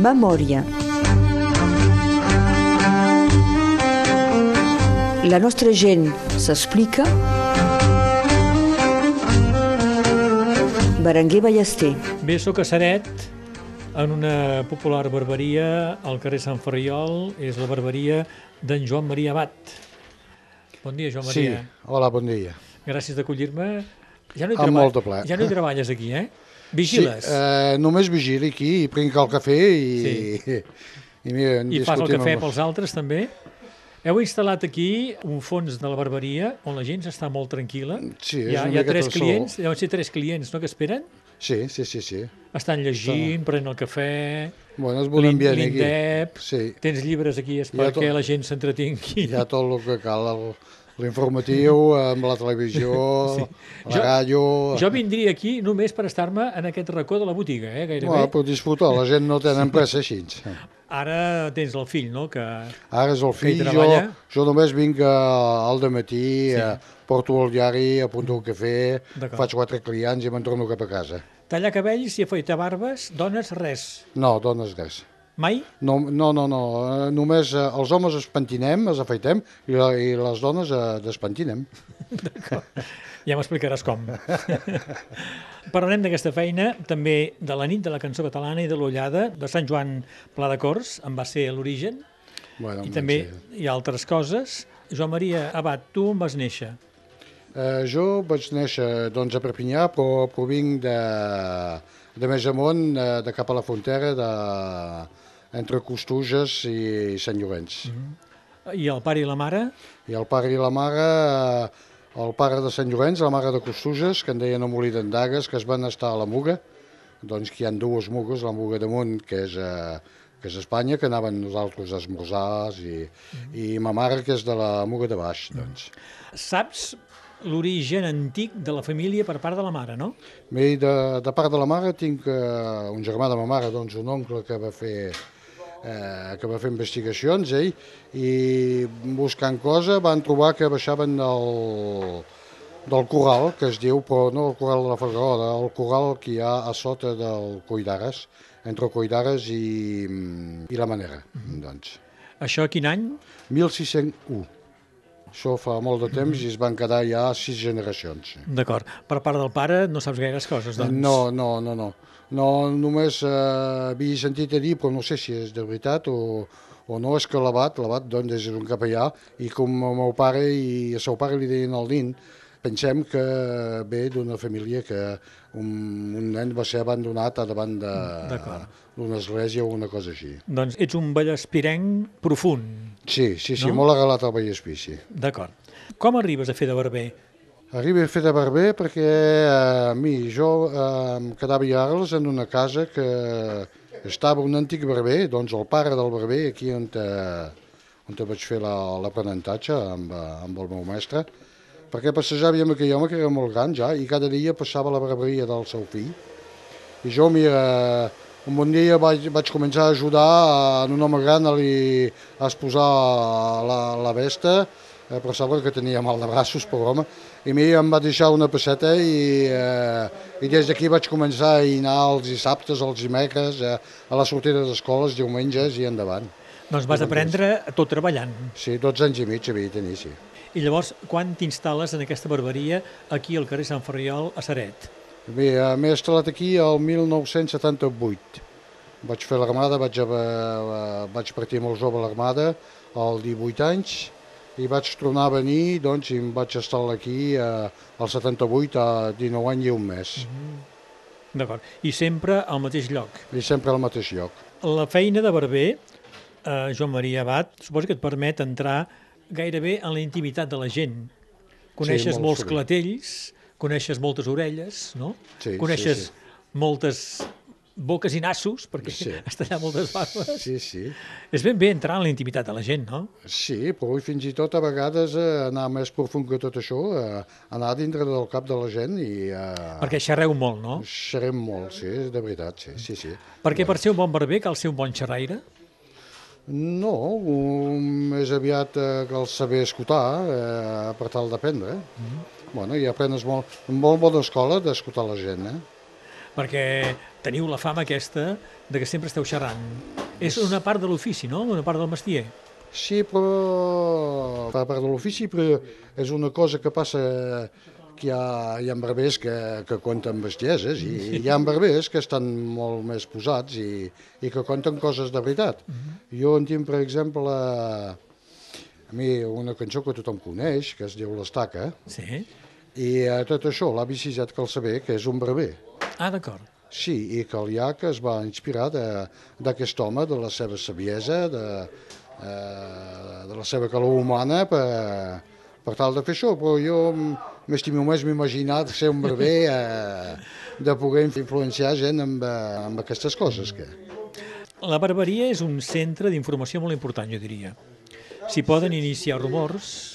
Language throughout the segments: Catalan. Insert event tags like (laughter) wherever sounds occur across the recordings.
Memòria. La nostra gent s'explica. Berenguer Ballester. Bé, sóc a Seret, en una popular barberia al carrer Sant Ferriol. És la barberia d'en Joan Maria Abat. Bon dia, Joan Sí, Maria. hola, bon dia. Gràcies d'acollir-me. Ja no hi Amb treba- molt de plaer. Ja no hi treballes aquí, eh? Vigiles. Sí, eh, només vigili aquí i prenc el cafè i... Sí. (laughs) I, mira, I fas el cafè amb- pels altres, també. Heu instal·lat aquí un fons de la barberia on la gent està molt tranquil·la. Sí, hi ha, hi ha tres clients, deuen ser tres clients, no?, que esperen. Sí, sí, sí, sí. Estan llegint, prenent el cafè, Bueno, és bon l'in- ambient aquí. l'indep, Sí, tens llibres aquí és perquè tot. la gent s'entretingui. hi ha tot el que cal, el- l'informatiu, amb la televisió, (laughs) Sí. la Jo- ràdio... Jo vindria aquí només per estar-me en aquest racó de la botiga, eh, gairebé. Bueno, per disfrutar, la gent no tenen pressa així. Ara tens el fill, no?, que... Ara és el fill, jo, jo només vinc eh, al matí, Sí. eh, porto el diari, apunto el cafè, faig quatre clients i me'n torno cap a casa. Tallar cabells i afaitar barbes, dones, res. No, dones res. Mai? No, no, no, no. eh, només eh, els homes es pentinem, es afaitem, i, la, i les dones eh, despentinem. (laughs) Ja m'explicaràs com. (laughs) Parlarem d'aquesta feina, també de la nit de la cançó catalana i de l'Ullada, de Sant Joan Pla de Cors, en va ser l'origen, Bueno, i també hi ha altres coses. Joan Maria Abat, tu on vas néixer? Eh, jo vaig néixer doncs, a Perpinyà, però provinc de, de més amunt, de, de cap a la frontera, de, entre Costuges i Sant Llorenç. I el pare i la mare? I el pare i la mare, eh, el pare de Sant Llorenç, la mare de Costuges, que en deien a Molí d'Endagues, que es van estar a la Muga, doncs que hi ha dues mugues, la Muga damunt, que és, eh, que és Espanya, que anaven nosaltres a esmorzars, i, i ma mare, que és de la Muga de baix, doncs. Saps l'origen antic de la família per part de la mare, no? Bé, de, de part de la mare tinc eh, un germà de ma mare, doncs un oncle que va fer eh, que va fer investigacions, ell, i buscant cosa van trobar que baixaven del, del corral, que es diu, però no el corral de la Figuerola, el corral que hi ha a sota del Coidares, entre Coidares i, i la Manera, doncs. Això quin any? 1601. Això fa molt de temps i es van quedar ja sis generacions. D'acord. Per part del pare no saps gaires coses, doncs. No, no, no, no. No, només eh, havia sentit a dir, però no sé si és de veritat o, o no, és que l'abat, l'abat doncs és un capellà, i com el meu pare i el seu pare li deien el nin, pensem que ve d'una família que un, un nen va ser abandonat a davant d'una església o una cosa així. Doncs ets un vallespirenc profund. Sí, sí, sí, No? molt arrelat al Vallespí, sí. D'acord. Com arribes a fer de barber? Arriba fer de barber perquè eh, a mi, jo eh, em quedava a Arles en una casa que estava un antic barber, doncs el pare del barber, aquí on, te, on te vaig fer la- l'aprenentatge amb, eh, amb el meu mestre, perquè passejava amb aquell home que era molt gran ja i cada dia passava la barberia del seu fill. I jo, mira, un bon dia vaig, vaig començar a ajudar a un home gran a, li, a esposar la, la vesta, eh, però sembla que tenia mal de braços, per home, i a mi em va deixar una passeta i, eh, i des d'aquí vaig començar a anar els dissabtes, els dimecres, eh, a la sortida d'escoles, diumenges i endavant. Doncs vas aprendre tot treballant. Sí, 12 anys i mig havia de tenir, sí. I llavors, quan t'instal·les en aquesta barberia aquí al carrer Sant Ferriol, a Saret? Bé, eh, m'he instal·lat aquí el 1978. Vaig fer l'armada, vaig, haver- vaig partir molt jove a l'armada, als 18 anys, i vaig tornar a venir, doncs, i em vaig estar aquí eh, al 78, a 19 anys i un mes. D'acord. I sempre al mateix lloc. I sempre al mateix lloc. La feina de barber, eh, Joan Maria Abat, suposo que et permet entrar gairebé en la intimitat de la gent. Coneixes molt molts sovint. clatells, coneixes moltes orelles, no? Sí, coneixes sí, moltes boques i nassos, perquè Sí. (laughs) has tallat moltes barbes. Sí, sí. És ben bé entrar en la intimitat de la gent, no? Sí, però fins i tot a vegades eh, anar més profund que tot això, eh, anar dintre del cap de la gent i eh, Perquè xerreu molt, no? xerrem molt, sí, de veritat, sí, sí, sí. Perquè per ser un bon barber cal ser un bon xerraire? No, més aviat eh, cal saber escoltar eh, per tal d'aprendre. Bueno, i aprenes molt, molt bona escola d'escoltar la gent, eh? perquè teniu la fama aquesta de que sempre esteu xerrant. És una part de l'ofici, no? Una part del mestier. Sí, però per part de l'ofici, però és una cosa que passa que hi ha, hi ha barbers que, que conten bestieses i hi ha barbers que estan molt més posats i, i que conten coses de veritat. Uh -huh. Jo en tinc, per exemple, a, a mi una cançó que tothom coneix, que es diu L'Estaca, Sí. i a tot això l'avi Siset cal saber que és un barber. Ah, d'acord. Sí, i que el llac es va inspirar d'aquest home, de la seva saviesa, de, eh, de la seva calor humana per, per tal de fer això, però jo m'estimo més m'imaginar ser un barber, (laughs) eh, de poder influenciar gent amb, eh, amb aquestes coses. Que... La barberia és un centre d'informació molt important, jo diria. S'hi poden iniciar rumors,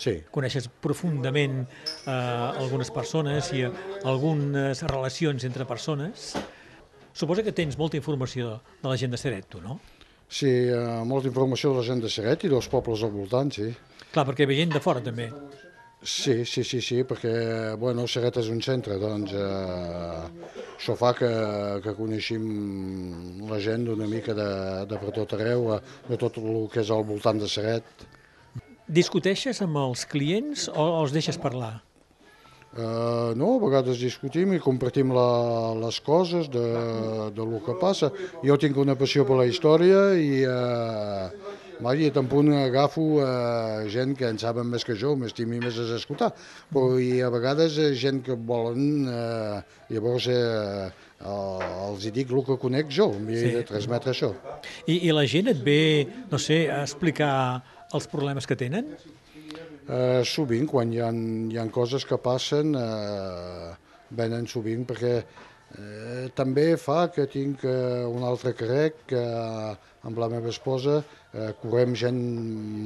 Sí, coneixes profundament eh, algunes persones i algunes relacions entre persones. Suposa que tens molta informació de la gent de Seret, tu, no? sí eh, molta informació de la gent de Seret i dels pobles al voltant, sí. Clar, perquè ve gent de fora, també. Sí, sí, sí, sí, perquè bueno, Seret és un centre, doncs eh, això fa que, que coneixem la gent una mica de, de per tot arreu, eh, de tot el que és al voltant de Seret. Discuteixes amb els clients o els deixes parlar? Eh, no, a vegades discutim i compartim la, les coses de, de lo que passa. Jo tinc una passió per la història i eh, mai i tant punt agafo eh, gent que en saben més que jo, m'estimi més a escoltar. Però i a vegades eh, gent que volen, eh, llavors eh, els hi dic el que conec jo, m'hi Sí. de transmetre això. I, I la gent et ve, no sé, a explicar els problemes que tenen? Eh, sovint, quan hi ha, hi ha coses que passen, eh, venen sovint perquè eh, també fa que tinc eh, un altre carrec que amb la meva esposa eh, correm gent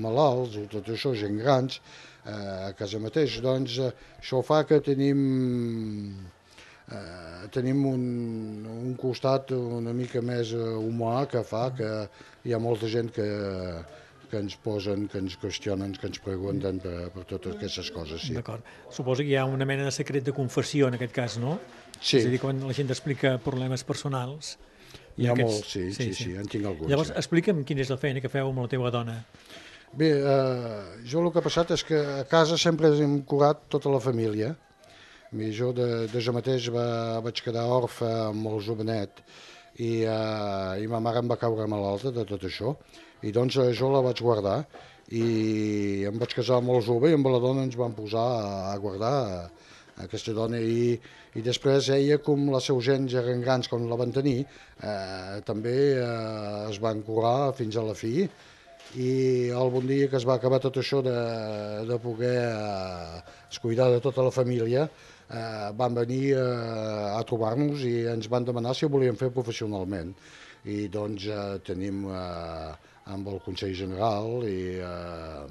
malalts o tot això, gent grans, eh, a casa mateix. Doncs eh, això fa que tenim eh, tenim un, un costat una mica més eh, humà que fa que hi ha molta gent que, que ens posen, que ens qüestionen, que ens pregunten per, per totes aquestes coses. Sí. D'acord. Suposo que hi ha una mena de secret de confessió en aquest cas, no? Sí. És a dir, quan la gent explica problemes personals... Hi ha aquests- molts, sí, sí, sí, en tinc alguns, Llavors, sí. explica'm quina és la feina que feu amb la teva dona. Bé, eh, jo el que ha passat és que a casa sempre hem curat tota la família. I jo de, de jo mateix va, vaig quedar orfe molt jovenet i, eh, i ma mare em va caure malalta de tot això. I doncs eh, jo la vaig guardar. I em vaig casar molt jove i amb la dona ens vam posar a, a guardar a, aquesta dona. I, i després ella, com les seus gens eren grans quan la van tenir, eh, també eh, es van curar fins a la fi. I el bon dia que es va acabar tot això de, de poder eh, es cuidar de tota la família, eh, van venir eh, a trobar-nos i ens van demanar si ho volíem fer professionalment. I doncs eh, tenim eh, amb el Consell General i eh,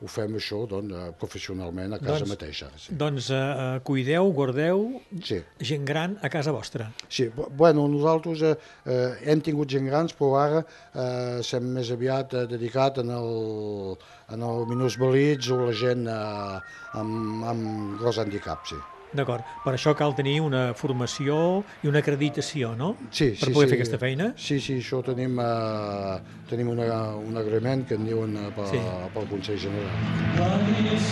ho fem això doncs, eh, professionalment a casa Doncs- mateixa. Sí. Doncs eh, eh, cuideu, guardeu sí. gent gran a casa vostra. Sí, bu- bueno, nosaltres eh, eh, hem tingut gent grans, però ara eh, sem més aviat eh, dedicat en el, en el minusvalits o la gent eh, amb, amb gros handicap, sí. D'acord. Per això cal tenir una formació i una acreditació, no? Sí, per sí, poder sí. fer aquesta feina? Sí, sí, això tenim, eh, tenim una, un agraïment que en diuen eh, pel, Sí. pel Consell General.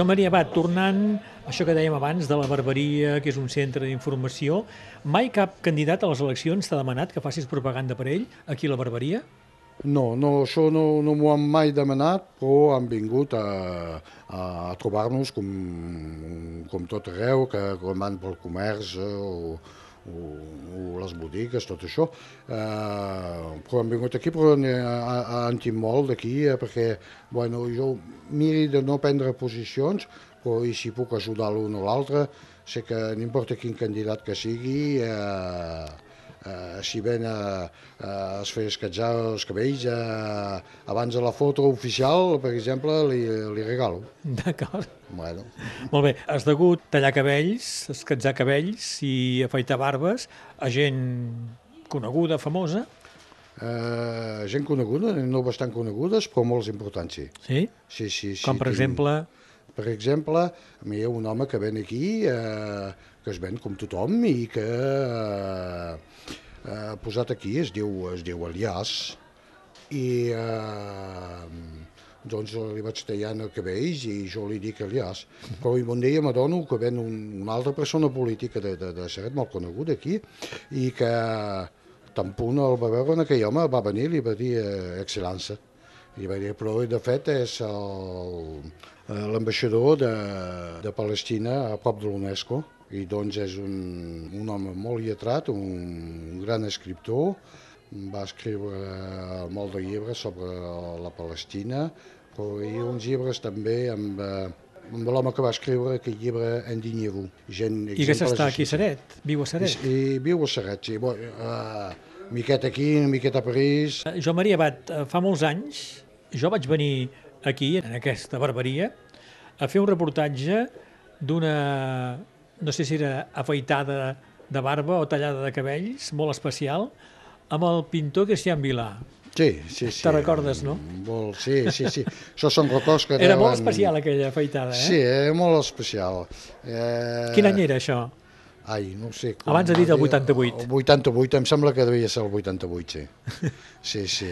Joan Maria Bat, tornant a això que dèiem abans de la Barberia, que és un centre d'informació, mai cap candidat a les eleccions t'ha demanat que facis propaganda per ell aquí a la Barberia? No, no, això no, no m'ho han mai demanat, però han vingut a, a trobar-nos com, com tot arreu, que quan van pel comerç eh, o, o, les botigues, tot això. Eh, però han vingut aquí, però han tingut molt d'aquí, eh, perquè bueno, jo miri de no prendre posicions, però i si puc ajudar l'un o l'altre, sé que n'importa quin candidat que sigui, eh, eh, si ven a, a es fer escatjar els cabells, eh, abans de la foto oficial, per exemple, li, li regalo. D'acord. Bueno. Molt bé, has degut tallar cabells, escatzar cabells i afaitar barbes a gent coneguda, famosa. Eh, gent coneguda, no bastant conegudes, però molts importants, sí. Sí? Sí, sí, sí. Com per tinc- exemple... Per exemple, hi ha un home que ven aquí, eh, que es ven com tothom i que eh, eh, posat aquí es diu, es diu Elias i eh, doncs li vaig tallant el cabells i jo li dic Elias. Però un dia m'adono que ven un, una altra persona política de, de, de Seret molt coneguda aquí i que punt el va veure en aquell home va venir i li va dir eh, excel·lència. I va dir, però de fet és eh, l'ambaixador de, de Palestina a prop de l'UNESCO i doncs és un, un home molt lletrat, un, un gran escriptor, va escriure molt de llibres sobre la Palestina, però hi ha uns llibres també amb, eh, amb l'home que va escriure aquest llibre Indignez-vous. Gent, I que s'està aquí a Seret, viu a Seret. I, I viu a Serret, sí. Bo, uh, miqueta aquí, una miqueta a París. Eh, Joan Maria Bat, eh, fa molts anys jo vaig venir aquí, en aquesta barberia, a fer un reportatge d'una, no sé si era afaitada de barba o tallada de cabells, molt especial, amb el pintor Cristian Vilà. Sí, sí, sí. Te'n recordes, no? Molt, sí, sí, sí. Això són records que Era molt deuen- especial aquella afaitada, eh? Sí, era molt especial. Eh... Quin any era això? Ai, no sé. com- Abans ha dit el 88. El 88, em sembla que devia ser el 88, sí. (laughs) Sí, sí.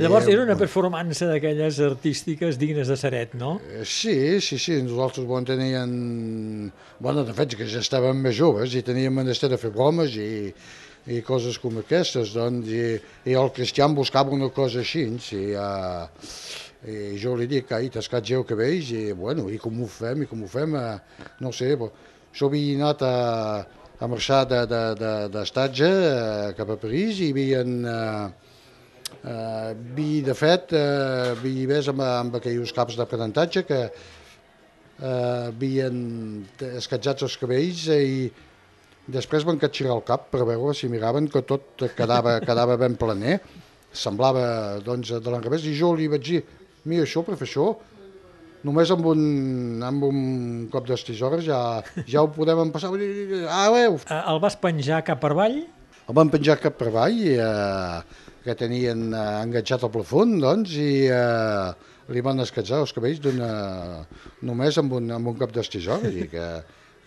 Llavors I, era una performance d'aquelles artístiques dignes de Seret, no? Eh, Sí, sí, sí, nosaltres bon, teníem... Bueno, de fet, que ja estàvem més joves i teníem menester de fer bromes i, i coses com aquestes, doncs, i, i el Cristian buscava una cosa així, i, uh, i jo li dic, ai, t'escatgeu cabells, i bueno, i com ho fem, i com ho fem, uh, no sé, però jo havia anat a, a marxar d'estatge de, de, d'estatge, eh, cap a París i havien... Uh, Uh, vi, de fet, uh, vi amb, amb aquells caps d'aprenentatge que uh, havien escatjats els cabells i després van catxirar el cap per veure si miraven que tot quedava, (laughs) quedava ben planer. Semblava doncs, de l'enrevés i jo li vaig dir, mira, això això, només amb un, amb un cop d'estisores ja, ja ho podem empassar. Ah, veu, Eh, El vas penjar cap per avall, el van penjar cap per avall, eh, que tenien eh, enganxat al plafon, doncs, i eh, li van escatjar els cabells només amb un, amb un cop d'estisor, i que,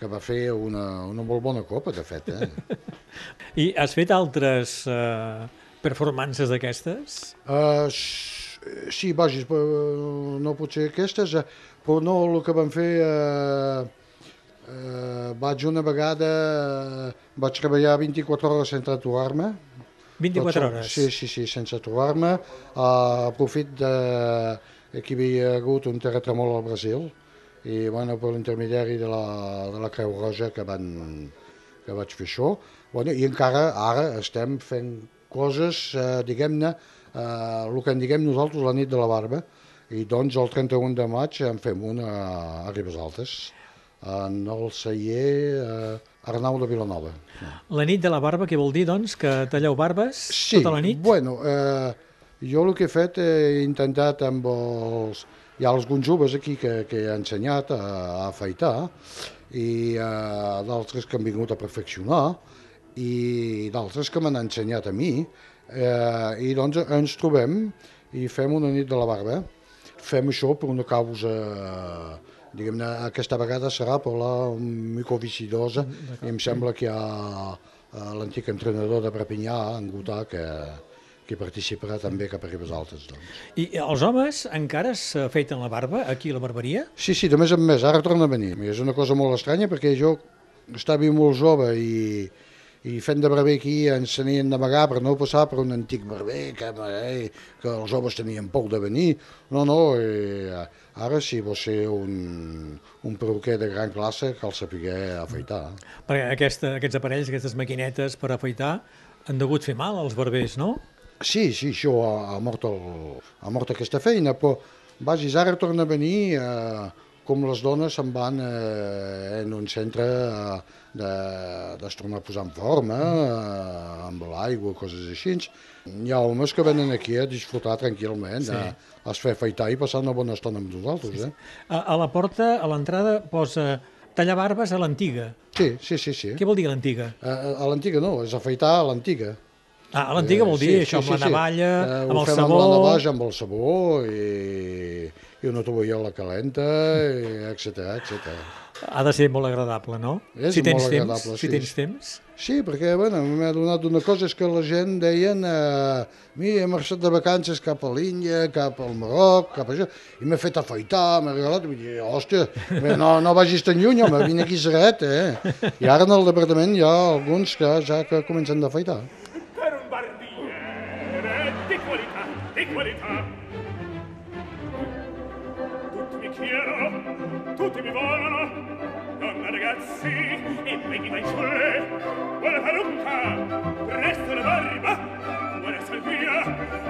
que va fer una, una molt bona copa, de fet. Eh? (laughs) i has fet altres eh, performances d'aquestes? Uh, sí, vaja, però no potser aquestes, eh, però no el que van fer... Uh, uh, vaig una vegada, uh, vaig treballar 24 hores sense aturar-me, 24 Tot- hores. Sí, sí, sí, sense trobar-me. A profit de que hi havia hagut un terratrèmol al Brasil i bueno, per l'intermediari de, la, de la Creu Roja que, van, que vaig fer això. Bueno, I encara ara estem fent coses, eh, diguem-ne, eh, el que en diguem nosaltres la nit de la barba, i doncs el 31 de maig en fem una a Ribes Altes, en el celler eh, Arnau de Vilanova. La nit de la barba, què vol dir, doncs, que talleu barbes Sí, tota la nit? bueno, eh, jo el que he fet he intentat amb els... Hi ha alguns joves aquí que, que he ensenyat a, a afaitar i eh, d'altres que han vingut a perfeccionar i d'altres que m'han ensenyat a mi eh, i doncs ens trobem i fem una nit de la barba. Fem això per una causa diguem-ne, aquesta vegada serà per la micovicidosa i em sembla que hi ha eh, l'antic entrenador de Perpinyà, en Gutà, que, que participarà també cap a Ribes Altes. Doncs. I els homes encara s'afeiten la barba aquí a la barberia? Sí, sí, de més en més, ara torna a venir. És una cosa molt estranya perquè jo estava molt jove i, i fent de barber aquí ens tenien d'amagar per no passar per un antic barber que, eh, que els joves tenien por de venir. No, no, eh, ara si vols ser un, un perruquer de gran classe cal saber afaitar. Perquè aquesta, aquests aparells, aquestes maquinetes per afaitar han degut fer mal als barbers, no? Sí, sí, això ha, ha, mort, el, ha mort aquesta feina, però vages, ara torna a venir eh, com les dones se'n van eh, en un centre eh, de, de tornar a posar en forma, eh, amb l'aigua, coses així. Hi ha homes que venen aquí a disfrutar tranquil·lament, sí. a, a es fer afaitar i passar una bona estona amb nosaltres. Eh? A, a la porta, a l'entrada, posa tallar barbes a l'antiga. Sí, sí, sí. sí. Què vol dir l'antiga? A, a l'antiga no, és afaitar a l'antiga. Ah, a l'antiga vol dir Eh, això, amb la navalla, Eh, amb ho el fem sabó... amb la navalla, amb el sabó i, i una tovallola calenta, etc etc. Ha de ser molt agradable, no? És si tens molt temps, agradable, si sí. tens temps. Sí, perquè bueno, m'ha donat una cosa és que la gent deien eh, mi he marxat de vacances cap a l'Índia, cap al Marroc, cap a això, i m'he fet afaitar, m'he regalat, i dir, hòstia, no, no vagis tan lluny, home, vine aquí seret, eh? I ara en el departament hi ha alguns que ja que comencen d'afaitar. tutti mi volano donna ragazzi e vedi dai sulle vuole parrucca presto la barba vuole salvia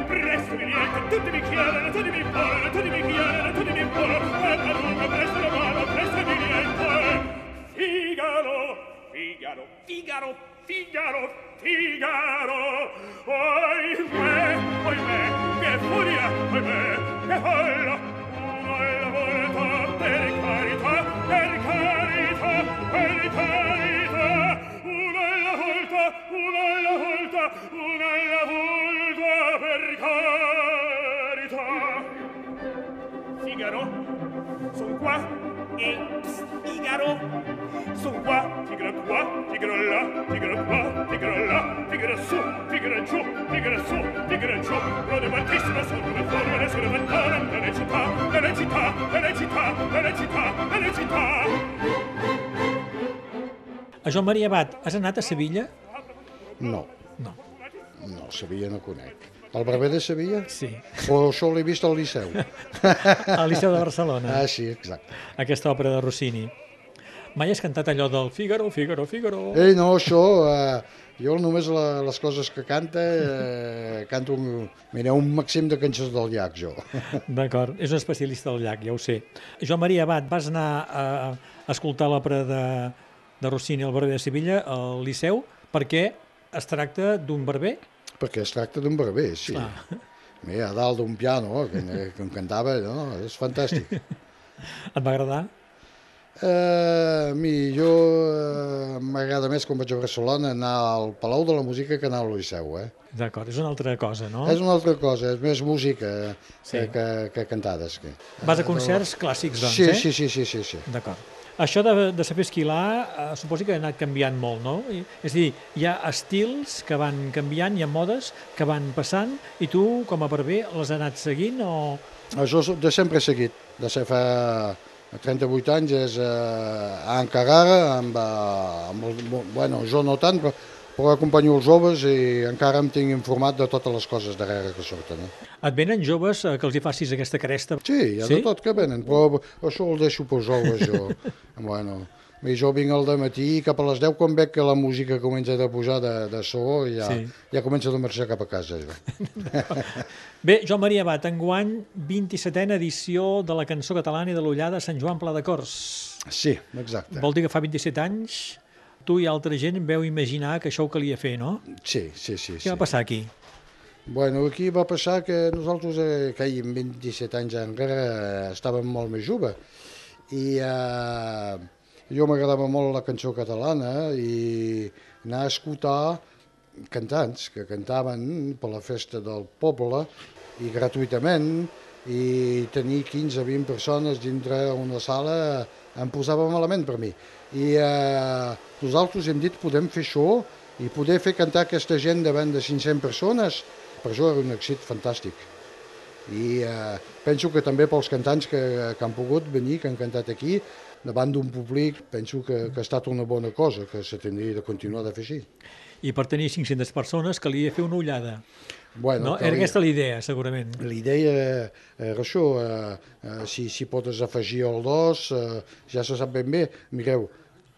presto mi niente tutti mi chiamano tutti mi volano tutti mi chiamano tutti mi volano vuole parrucca presto la mano presto mi lieta Figaro, Figaro, Figaro, Figaro, Figaro, oimè oimè che furia oimè che furia e Figaro, son qua, Figaro qua, Figaro là, Figaro qua, Figaro là, Figaro su, Figaro giù, Figaro su, Figaro giù, rode altissima sono come forme, sono ventana, nelle città, nelle città, nelle città, nelle città, nelle città. A Joan Maria Abad, has anat a Sevilla? No, No. no, Sevilla no conec. El barber de Sevilla? Sí. O això l'he vist al Liceu? (laughs) Al Liceu de Barcelona, Ah, sí, exacte. aquesta òpera de Rossini. Mai has cantat allò del Figaro, Figaro, Figaro? Ei, no, això, eh, jo només la, les coses que canta, eh, canto un, mira, un màxim de cançons del llac, jo. (laughs) D'acord, és un especialista del llac, ja ho sé. Joan Maria Abad, vas anar a, a escoltar l'òpera de, de Rossini, el barber de Sevilla, al Liceu, perquè es tracta d'un barber? Perquè es tracta d'un barber, sí. Clar. Mira, a dalt d'un piano, que, que em cantava, no? és fantàstic. (laughs) Et va agradar? Eh, mi, jo eh, m'agrada més quan vaig a Barcelona anar al Palau de la Música que anar al Liceu, eh? D'acord, és una altra cosa, no? És una altra cosa, és més música Sí. que, que, que cantades. Que. Vas a concerts clàssics, doncs, sí, eh? sí, sí, sí, sí, sí. D'acord. Això de, de saber esquilar eh, suposo que ha anat canviant molt, no? I, és a dir, hi ha estils que van canviant, hi ha modes que van passant, i tu, com a barber, les has anat seguint o... Això de sempre he seguit, de ser fa 38 anys és eh, a Encarrara, amb, eh, amb bueno, jo no tant, però, però acompanyo els joves i encara em tinc informat de totes les coses darrere que surten. Eh? Et venen joves eh, que els hi facis aquesta cresta? Sí, hi ha Sí? de tot que venen, però això ho deixo per joves jo. (laughs) bueno, i jo vinc al matí i cap a les 10 quan veig que la música comença a pujar de, de so, ja, Sí. ja comença a marxar cap a casa. Jo. (laughs) Bé, Joan Maria Bat, enguany 27a edició de la cançó catalana i de l'Ullada Sant Joan Pla de Cors. Sí, exacte. Vol dir que fa 27 anys tu i altra gent veu imaginar que això ho calia fer, no? Sí, sí, sí. Què sí. va passar aquí? Bueno, aquí va passar que nosaltres, eh, que amb 27 anys encara, eh, estàvem molt més jove. I eh, jo m'agradava molt la cançó catalana i anar a escoltar cantants que cantaven per la festa del poble i gratuïtament i tenir 15 o 20 persones dintre una sala em posava malament per mi. I eh, nosaltres hem dit podem fer això i poder fer cantar aquesta gent davant de 500 persones, per això era un èxit fantàstic. I eh, penso que també pels cantants que, que han pogut venir, que han cantat aquí, davant d'un públic, penso que, que ha estat una bona cosa, que se tindria de continuar de fer així. I per tenir 500 persones calia fer una ullada. Bueno, No? Era aquesta la idea, segurament. L'idea era això, eh, eh, si, si pots afegir el dos, eh, ja se sap ben bé. Mireu,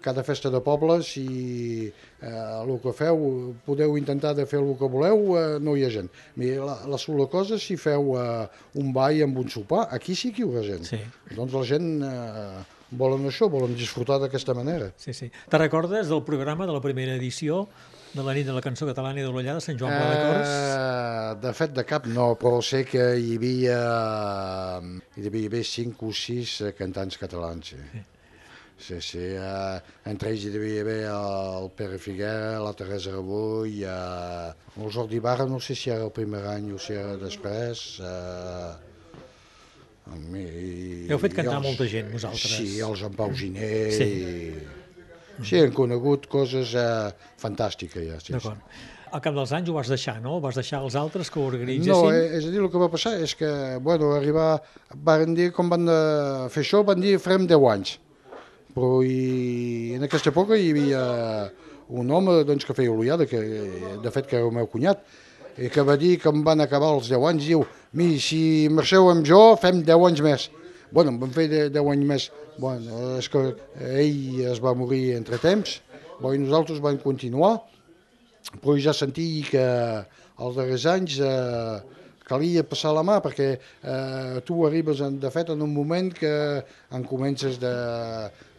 cada festa de poble, si eh, el que feu, podeu intentar de fer el que voleu, eh, no hi ha gent. Mira, la, la sola cosa, si feu eh, un ball amb un sopar, aquí sí que hi haurà gent. Sí. Doncs la gent eh, volen això, volen disfrutar d'aquesta manera. Sí, sí. Te recordes del programa de la primera edició de la nit de la cançó catalana i de l'Ullada de Sant Joan Pla de Cors? Eh, de fet, de cap no, però sé que hi havia, hi devia haver cinc o sis eh, cantants catalans. Sí, sí, sí eh, entre ells hi devia haver el Pere Figuera, la Teresa Rebull, eh, el Jordi Barra, no sé si era el primer any o si era després. Eh, i, Heu fet cantar els- molta gent, vosaltres. Sí, els en Pau Giner. Sí. I, sí, hem conegut coses eh, fantàstiques ja. Sí, sí. D'acord. Al cap dels anys ho vas deixar, no? Vas deixar als altres que ho organitzessin? No, eh, és a dir, el que va passar és que, bueno, arribar, van dir, com van eh, fer això, van dir farem 10 anys. Però i, en aquesta època hi havia un home doncs, que feia l'ullada, que de fet que era el meu cunyat, i que va dir que em van acabar els 10 anys, diu, mi, si marxeu amb jo, fem 10 anys més. Bueno, em van fer de- 10 anys més. Bueno, és que ell es va morir entre temps, bueno, i nosaltres vam continuar, però ja sentia que els darrers anys eh, calia passar la mà perquè eh, tu arribes en, de fet en un moment que en comences de,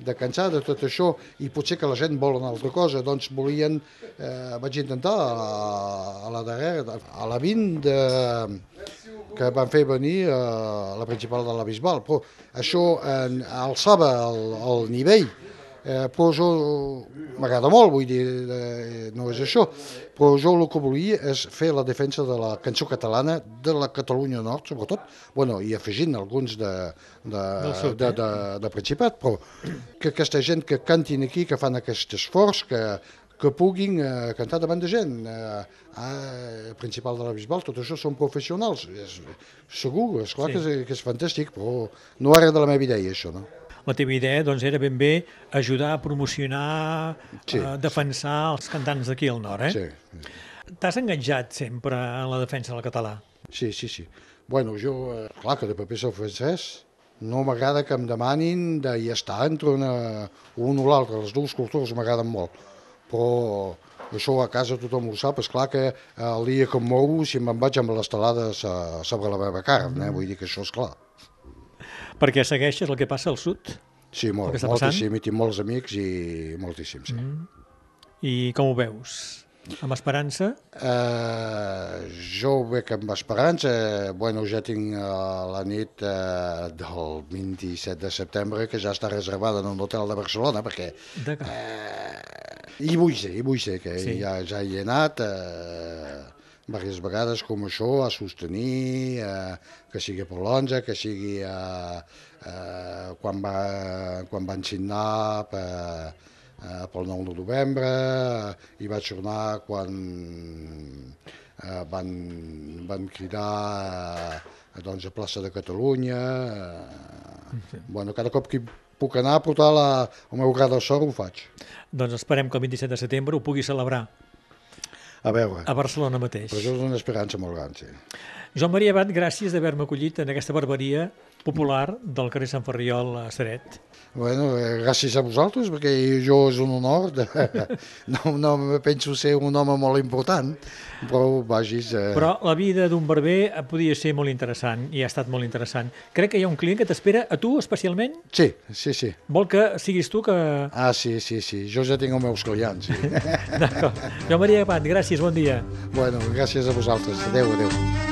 de cansar de tot això i potser que la gent vol una altra cosa, doncs volien, eh, vaig intentar a, a la darrera, a la 20 de, que van fer venir a la principal de la Bisbal, però això eh, alçava el, el nivell Eh, jo m'agrada molt, vull dir, eh, no és això, però jo el que volia és fer la defensa de la cançó catalana, de la Catalunya Nord, sobretot, bueno, i afegint alguns de, de, sud, de, eh? de, de Principat, però que aquesta gent que cantin aquí, que fan aquest esforç, que, que puguin eh, cantar davant de gent. Eh, eh, principal de la Bisbal, tot això són professionals, és, segur, és clar sí. que, és, que és fantàstic, però no era de la meva idea, això, no? La teva idea doncs, era ben bé ajudar a promocionar, Sí, a defensar els cantants d'aquí al nord, eh? Sí. T'has enganjat sempre en la defensa del català. Sí, sí, sí. Bueno, jo, eh, clar que de paper sóc francès, no m'agrada que em demanin de ja està entre una, un o l'altre, les dues cultures m'agraden molt, però això a casa tothom ho sap, és clar que eh, el dia que em moro, si me'n vaig amb l'estelada so- sobre la meva carn, eh? vull dir que això és clar. Perquè segueixes el que passa al sud. Sí, molt, moltíssim, i tinc molts amics i moltíssim, sí. Mm. I com ho veus? Amb esperança? Eh, jo ho veig amb esperança. Bueno, ja tinc eh, la nit eh, del 27 de setembre que ja està reservada en un hotel de Barcelona perquè eh, hi vull ser, hi vull ser, que Sí. ja, ja hi he anat eh, diverses vegades com això a sostenir, eh, que sigui per l'11, que sigui eh, eh, quan, va, quan van signar per, eh, pel 9 de novembre, eh, i vaig tornar quan eh, van, van cridar eh, doncs, a plaça de Catalunya. Eh, bueno, cada cop que puc anar a portar la, el meu gra de sort ho faig. Doncs esperem que el 27 de setembre ho pugui celebrar A veure, a Barcelona mateix. però això és una esperança molt gran, sí. Joan Maria Abad, gràcies d'haver-me acollit en aquesta barberia popular del carrer Sant Ferriol a Seret. Bueno, eh, gràcies a vosaltres, perquè jo és un honor. De... (laughs) No, no me penso ser un home molt important, però vagis... Eh... Però la vida d'un barber podia ser molt interessant i ha estat molt interessant. Crec que hi ha un client que t'espera, a tu especialment, Sí, sí, sí. vol que siguis tu que... Ah, sí, sí, sí. Jo ja tinc els meus clients. Sí. (laughs) D'acord. Joan Maria Abad, gràcies, bon dia. bueno, gràcies a vosaltres. Adéu, adéu.